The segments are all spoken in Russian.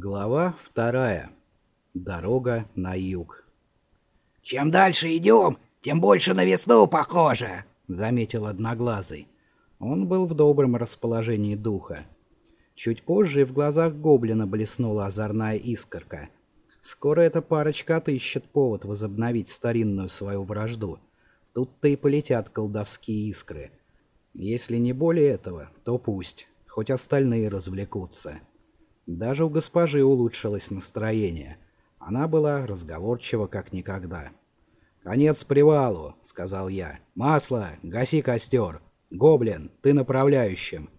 Глава вторая. Дорога на юг. «Чем дальше идем, тем больше на весну похоже», — заметил Одноглазый. Он был в добром расположении духа. Чуть позже в глазах гоблина блеснула озорная искорка. Скоро эта парочка отыщет повод возобновить старинную свою вражду. Тут-то и полетят колдовские искры. Если не более этого, то пусть, хоть остальные развлекутся. Даже у госпожи улучшилось настроение. Она была разговорчива как никогда. «Конец привалу», — сказал я. «Масло, гаси костер. Гоблин, ты направляющим».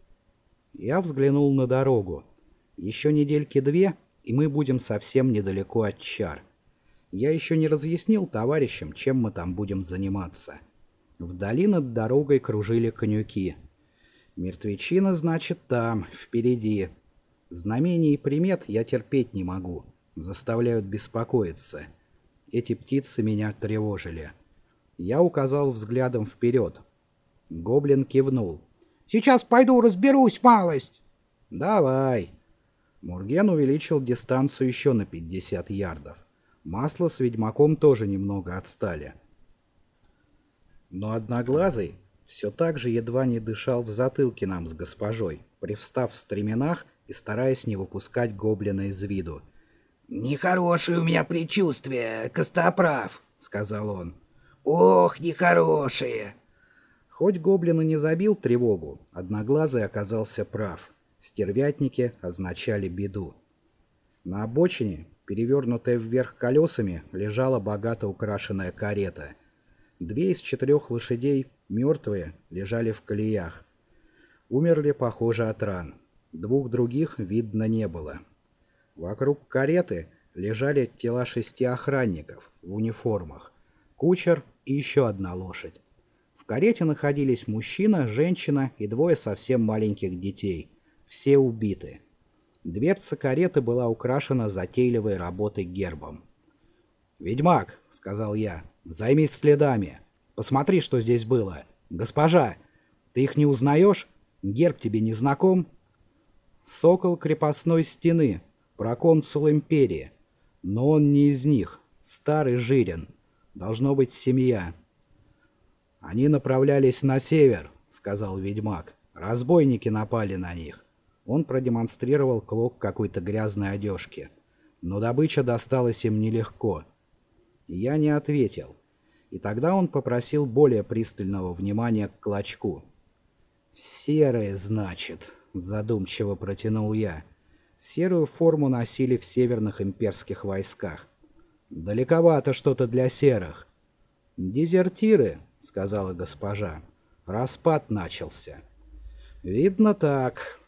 Я взглянул на дорогу. Еще недельки две, и мы будем совсем недалеко от чар. Я еще не разъяснил товарищам, чем мы там будем заниматься. Вдали над дорогой кружили конюки. Мертвечина, значит, там, впереди. Знамений и примет я терпеть не могу. Заставляют беспокоиться. Эти птицы меня тревожили. Я указал взглядом вперед. Гоблин кивнул. «Сейчас пойду разберусь, малость!» «Давай!» Мурген увеличил дистанцию еще на 50 ярдов. Масло с ведьмаком тоже немного отстали. Но Одноглазый все так же едва не дышал в затылке нам с госпожой, привстав в стременах и стараясь не выпускать гоблина из виду. «Нехорошее у меня предчувствие, Костоправ», — сказал он. «Ох, нехорошее!» Хоть гоблин и не забил тревогу, Одноглазый оказался прав. Стервятники означали беду. На обочине, перевернутая вверх колесами, лежала богато украшенная карета. Две из четырех лошадей, мертвые, лежали в колеях. Умерли, похоже, от ран. Двух других видно не было. Вокруг кареты лежали тела шести охранников в униформах, кучер и еще одна лошадь. В карете находились мужчина, женщина и двое совсем маленьких детей. Все убиты. Дверца кареты была украшена затейливой работой гербом. «Ведьмак», — сказал я, — «займись следами. Посмотри, что здесь было. Госпожа, ты их не узнаешь? Герб тебе не знаком?» Сокол крепостной стены, проконсул империи. Но он не из них, старый жирен. Должно быть семья. Они направлялись на север, сказал ведьмак. Разбойники напали на них. Он продемонстрировал клок какой-то грязной одежки. Но добыча досталась им нелегко. Я не ответил. И тогда он попросил более пристального внимания к клочку. «Серые, значит», задумчиво протянул я. Серую форму носили в северных имперских войсках. Далековато что-то для серых. Дезертиры, сказала госпожа. Распад начался. Видно так.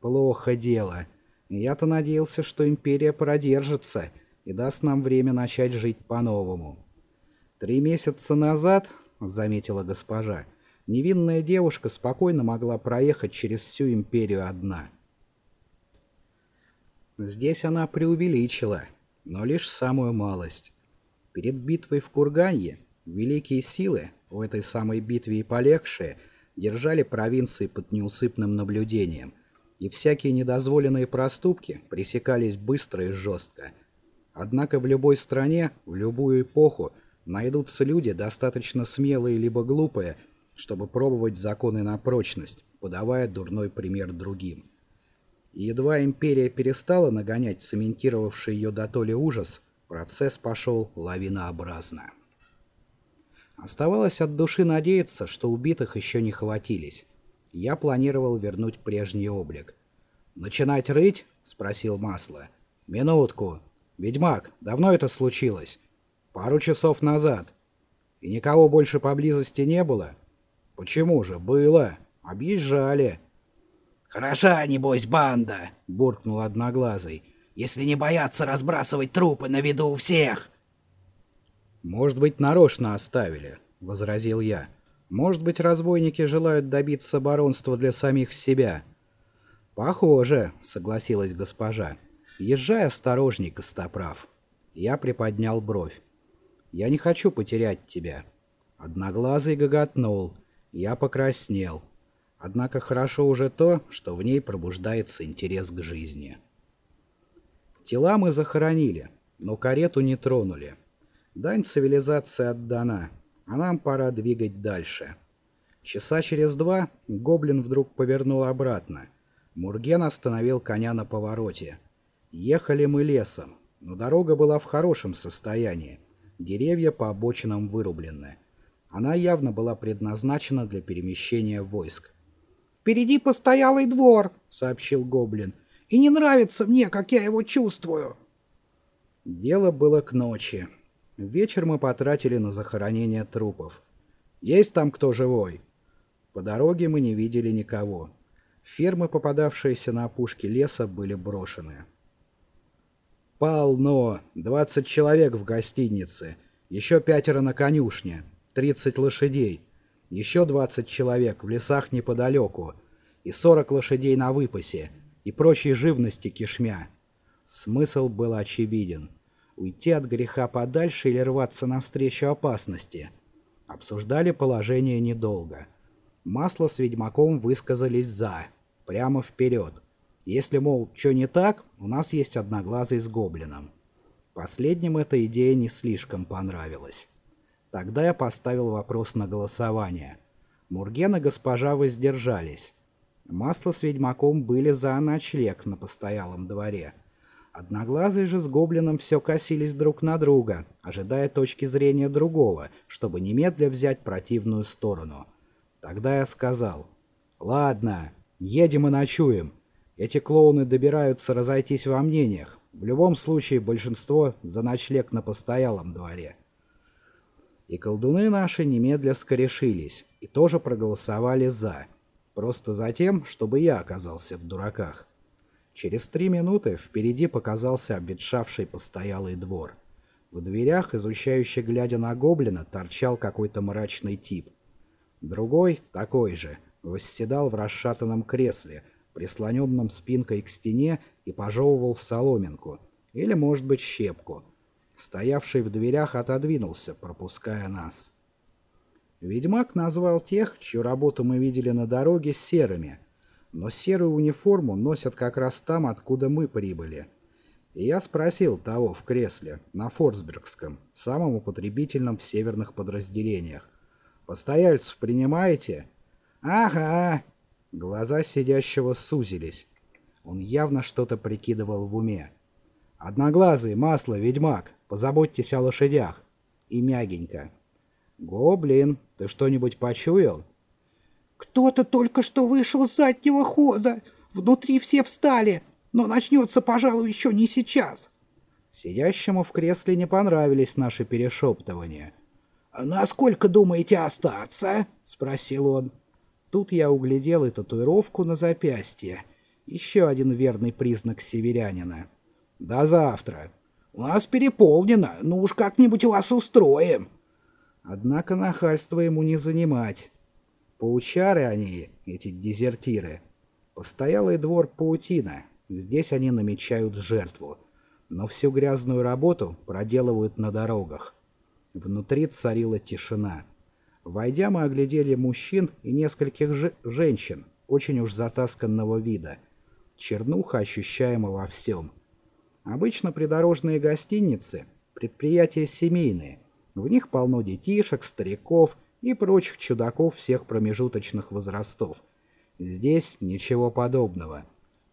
Плохо дело. Я-то надеялся, что империя продержится и даст нам время начать жить по-новому. Три месяца назад, заметила госпожа, невинная девушка спокойно могла проехать через всю империю одна. Здесь она преувеличила, но лишь самую малость. Перед битвой в Курганье великие силы, в этой самой битве и полегшие, держали провинции под неусыпным наблюдением, и всякие недозволенные проступки пресекались быстро и жестко. Однако в любой стране, в любую эпоху, найдутся люди достаточно смелые либо глупые, чтобы пробовать законы на прочность, подавая дурной пример другим. И едва империя перестала нагонять цементировавший ее до толи ужас, процесс пошел лавинообразно. Оставалось от души надеяться, что убитых еще не хватились. Я планировал вернуть прежний облик. «Начинать рыть?» — спросил Масло. «Минутку. Ведьмак, давно это случилось?» «Пару часов назад. И никого больше поблизости не было?» «Почему же? Было. Объезжали». «Хороша, небось, банда!» — буркнул Одноглазый. «Если не боятся разбрасывать трупы на виду у всех!» «Может быть, нарочно оставили», — возразил я. «Может быть, разбойники желают добиться баронства для самих себя». «Похоже», — согласилась госпожа. «Езжай осторожней, Костоправ». Я приподнял бровь. «Я не хочу потерять тебя». Одноглазый гоготнул. Я покраснел. Однако хорошо уже то, что в ней пробуждается интерес к жизни. Тела мы захоронили, но карету не тронули. Дань цивилизации отдана, а нам пора двигать дальше. Часа через два гоблин вдруг повернул обратно. Мурген остановил коня на повороте. Ехали мы лесом, но дорога была в хорошем состоянии. Деревья по обочинам вырублены. Она явно была предназначена для перемещения войск. «Впереди постоялый двор», — сообщил гоблин. «И не нравится мне, как я его чувствую». Дело было к ночи. Вечер мы потратили на захоронение трупов. Есть там кто живой? По дороге мы не видели никого. Фермы, попадавшиеся на опушке леса, были брошены. Полно. Двадцать человек в гостинице. Еще пятеро на конюшне. Тридцать лошадей. Еще двадцать человек в лесах неподалеку. И сорок лошадей на выпасе. И прочей живности кишмя. Смысл был очевиден. Уйти от греха подальше или рваться навстречу опасности. Обсуждали положение недолго. Масло с ведьмаком высказались «за». Прямо вперед. Если, мол, что не так, у нас есть одноглазый с гоблином. Последним эта идея не слишком понравилась. Тогда я поставил вопрос на голосование. Мурген и госпожа воздержались. Масло с ведьмаком были за ночлег на постоялом дворе. Одноглазые же с гоблином все косились друг на друга, ожидая точки зрения другого, чтобы немедля взять противную сторону. Тогда я сказал, «Ладно, едем и ночуем. Эти клоуны добираются разойтись во мнениях. В любом случае, большинство за ночлег на постоялом дворе. И колдуны наши немедля скорешились и тоже проголосовали «за». Просто за тем, чтобы я оказался в дураках. Через три минуты впереди показался обветшавший постоялый двор. В дверях, изучающий глядя на гоблина, торчал какой-то мрачный тип. Другой, такой же, восседал в расшатанном кресле — прислоненном спинкой к стене и пожевывал соломинку, или, может быть, щепку. Стоявший в дверях отодвинулся, пропуская нас. Ведьмак назвал тех, чью работу мы видели на дороге, серыми, но серую униформу носят как раз там, откуда мы прибыли. И я спросил того в кресле, на Форсбергском, самом употребительном в северных подразделениях. «Постояльцев принимаете?» «Ага», Глаза сидящего сузились. Он явно что-то прикидывал в уме. «Одноглазый, масло, ведьмак, позаботьтесь о лошадях». И мягенько. «Гоблин, ты что-нибудь почуял?» «Кто-то только что вышел с заднего хода. Внутри все встали, но начнется, пожалуй, еще не сейчас». Сидящему в кресле не понравились наши перешептывания. «Насколько думаете остаться?» — спросил он. Тут я углядел и татуировку на запястье. Еще один верный признак северянина. «До завтра. У нас переполнено, ну уж как-нибудь вас устроим». Однако нахальство ему не занимать. Паучары они, эти дезертиры. Постоялый двор паутина. Здесь они намечают жертву. Но всю грязную работу проделывают на дорогах. Внутри царила тишина. Войдя, мы оглядели мужчин и нескольких же женщин, очень уж затасканного вида. Чернуха ощущаема во всем. Обычно придорожные гостиницы – предприятия семейные. В них полно детишек, стариков и прочих чудаков всех промежуточных возрастов. Здесь ничего подобного.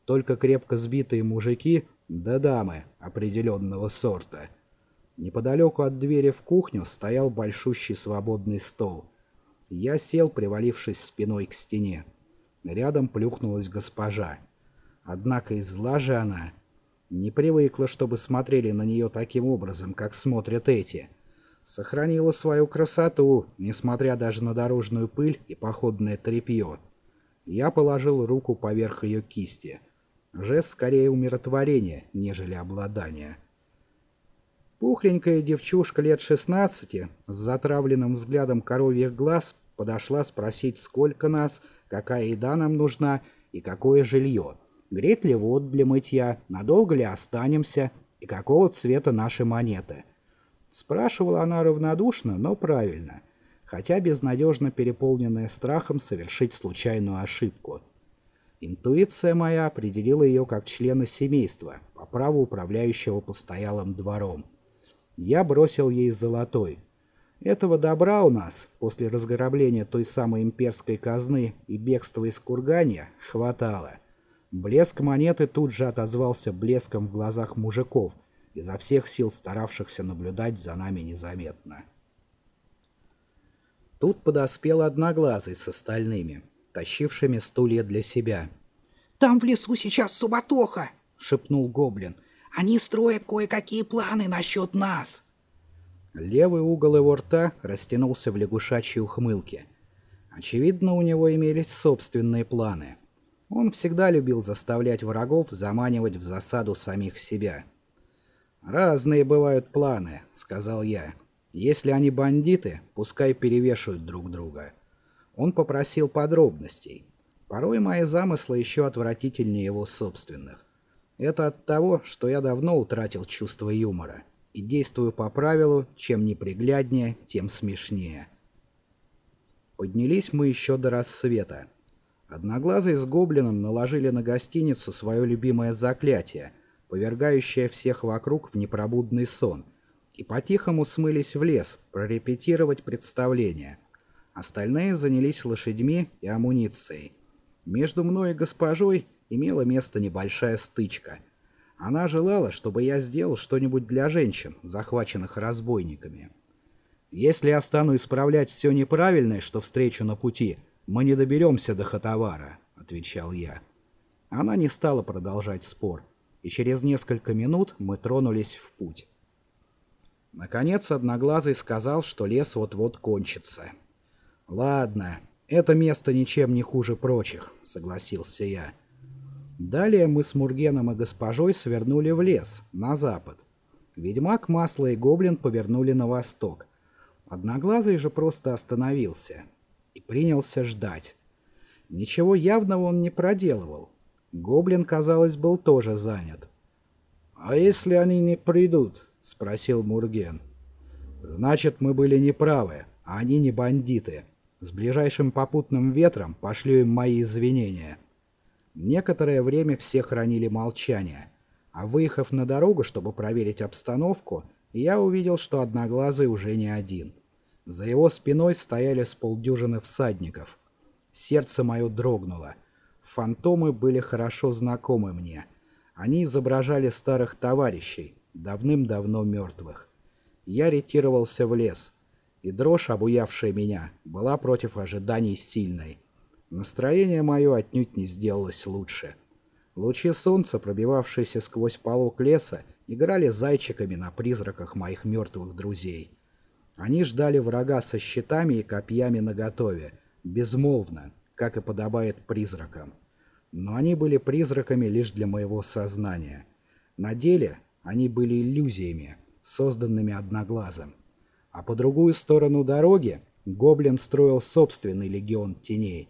Только крепко сбитые мужики да дамы определенного сорта – Неподалеку от двери в кухню стоял большущий свободный стол. Я сел, привалившись спиной к стене. Рядом плюхнулась госпожа. Однако и зла же она. Не привыкла, чтобы смотрели на нее таким образом, как смотрят эти. Сохранила свою красоту, несмотря даже на дорожную пыль и походное тряпье. Я положил руку поверх ее кисти. Жест скорее умиротворения, нежели обладания. Пухленькая девчушка лет 16 с затравленным взглядом коровьих глаз подошла спросить, сколько нас, какая еда нам нужна и какое жилье, греть ли воду для мытья, надолго ли останемся и какого цвета наши монеты. Спрашивала она равнодушно, но правильно, хотя безнадежно переполненная страхом совершить случайную ошибку. Интуиция моя определила ее как члена семейства, по праву управляющего постоялым двором. Я бросил ей золотой. Этого добра у нас, после разграбления той самой имперской казны и бегства из Кургания, хватало. Блеск монеты тут же отозвался блеском в глазах мужиков, изо всех сил старавшихся наблюдать за нами незаметно. Тут подоспел Одноглазый с остальными, тащившими стулья для себя. «Там в лесу сейчас суматоха!» — шепнул Гоблин. «Они строят кое-какие планы насчет нас!» Левый угол его рта растянулся в лягушачьей ухмылке. Очевидно, у него имелись собственные планы. Он всегда любил заставлять врагов заманивать в засаду самих себя. «Разные бывают планы», — сказал я. Если они бандиты, пускай перевешивают друг друга. Он попросил подробностей. Порой мои замыслы еще отвратительнее его собственных. Это от того, что я давно утратил чувство юмора и действую по правилу, чем непригляднее, тем смешнее. Поднялись мы еще до рассвета. Одноглазые с гоблином наложили на гостиницу свое любимое заклятие, повергающее всех вокруг в непробудный сон — и по-тихому смылись в лес прорепетировать представление. Остальные занялись лошадьми и амуницией. Между мной и госпожой имела место небольшая стычка. Она желала, чтобы я сделал что-нибудь для женщин, захваченных разбойниками. Если я стану исправлять все неправильное, что встречу на пути, мы не доберемся до Хатавара, — отвечал я. Она не стала продолжать спор, и через несколько минут мы тронулись в путь. Наконец Одноглазый сказал, что лес вот-вот кончится. «Ладно, это место ничем не хуже прочих», — согласился я. Далее мы с Мургеном и госпожой свернули в лес, на запад. Ведьмак, Масло и Гоблин повернули на восток. Одноглазый же просто остановился и принялся ждать. Ничего явного он не проделывал. Гоблин, казалось, был тоже занят. «А если они не придут?» — спросил Мурген. «Значит, мы были неправы, а они не бандиты. С ближайшим попутным ветром пошлю им мои извинения». Некоторое время все хранили молчание, а выехав на дорогу, чтобы проверить обстановку, я увидел, что Одноглазый уже не один. За его спиной стояли с полдюжины всадников. Сердце мое дрогнуло. Фантомы были хорошо знакомы мне. Они изображали старых товарищей, давным-давно мертвых. Я ретировался в лес, и дрожь, обуявшая меня, была против ожиданий сильной. Настроение мое отнюдь не сделалось лучше. Лучи солнца, пробивавшиеся сквозь полок леса, играли зайчиками на призраках моих мертвых друзей. Они ждали врага со щитами и копьями наготове, безмолвно, как и подобает призракам. Но они были призраками лишь для моего сознания. На деле они были иллюзиями, созданными одноглазом. А по другую сторону дороги Гоблин строил собственный легион теней.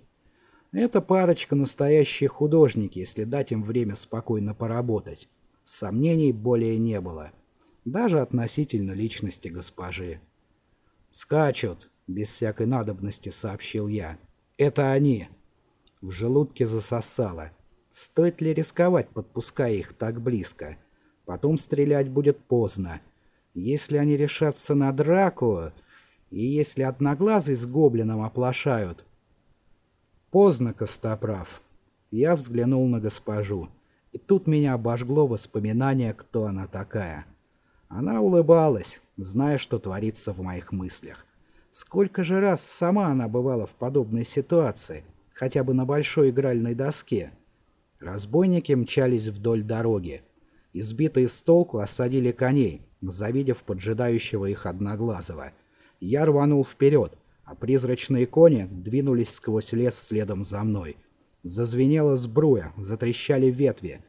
Эта парочка настоящие художники, если дать им время спокойно поработать. Сомнений более не было. Даже относительно личности госпожи. «Скачут», — без всякой надобности сообщил я. «Это они». В желудке засосало. Стоит ли рисковать, подпуская их так близко? Потом стрелять будет поздно. Если они решатся на драку, и если одноглазый с гоблином оплошают... Поздно, Костоправ. Я взглянул на госпожу, и тут меня обожгло воспоминание, кто она такая. Она улыбалась, зная, что творится в моих мыслях. Сколько же раз сама она бывала в подобной ситуации, хотя бы на большой игральной доске. Разбойники мчались вдоль дороги. Избитые с толку осадили коней, завидев поджидающего их Одноглазого. Я рванул вперед, а призрачные кони двинулись сквозь лес следом за мной. Зазвенела сбруя, затрещали ветви.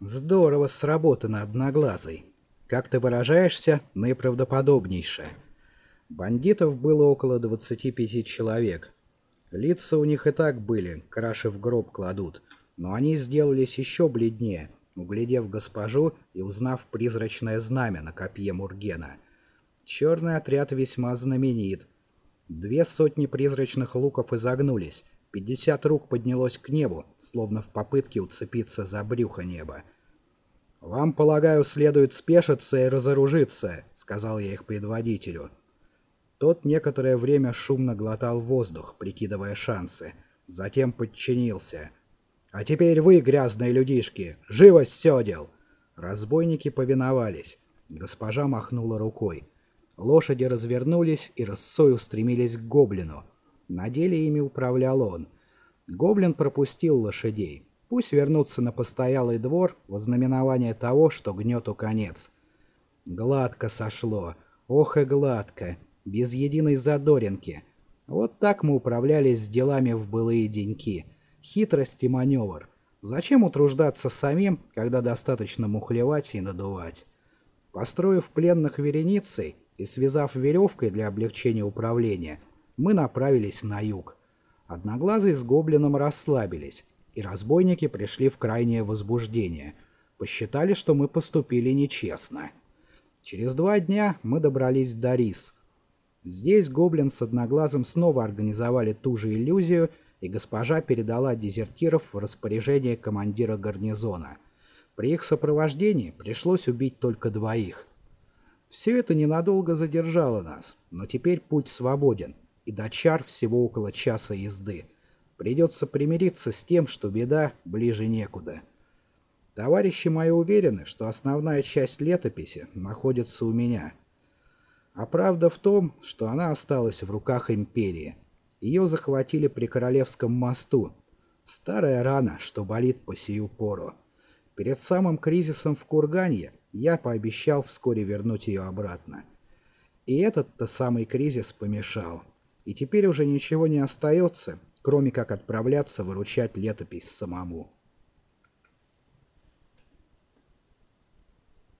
Здорово сработано, Одноглазый. Как ты выражаешься, наиправдоподобнейше. Бандитов было около 25 человек. Лица у них и так были, краши в гроб кладут, но они сделались еще бледнее — углядев госпожу и узнав призрачное знамя на копье Мургена. Черный отряд весьма знаменит. Две сотни призрачных луков изогнулись, Пятьдесят рук поднялось к небу, словно в попытке уцепиться за брюхо неба. «Вам, полагаю, следует спешиться и разоружиться», — сказал я их предводителю. Тот некоторое время шумно глотал воздух, прикидывая шансы. Затем подчинился. «А теперь вы, грязные людишки, живо с седел!» Разбойники повиновались. Госпожа махнула рукой. Лошади развернулись и рысой устремились к гоблину. На деле ими управлял он. Гоблин пропустил лошадей. Пусть вернутся на постоялый двор во знаменование того, что гнету конец. Гладко сошло. Ох и гладко. Без единой задоринки. Вот так мы управлялись с делами в былые деньки. Хитрость и маневр. Зачем утруждаться самим, когда достаточно мухлевать и надувать? Построив пленных вереницей и связав веревкой для облегчения управления, мы направились на юг. Одноглазые с гоблином расслабились и разбойники пришли в крайнее возбуждение. Посчитали, что мы поступили нечестно. Через два дня мы добрались до Рис. Здесь гоблин с одноглазым снова организовали ту же иллюзию, и госпожа передала дезертиров в распоряжение командира гарнизона. При их сопровождении пришлось убить только двоих. Все это ненадолго задержало нас, но теперь путь свободен, и до чар всего около часа езды. Придется примириться с тем, что беда ближе некуда. Товарищи мои уверены, что основная часть летописи находится у меня. А правда в том, что она осталась в руках империи. Ее захватили при Королевском мосту. Старая рана, что болит по сию пору. Перед самым кризисом в Курганье я пообещал вскоре вернуть ее обратно. И этот-то самый кризис помешал. И теперь уже ничего не остается, кроме как отправляться выручать летопись самому.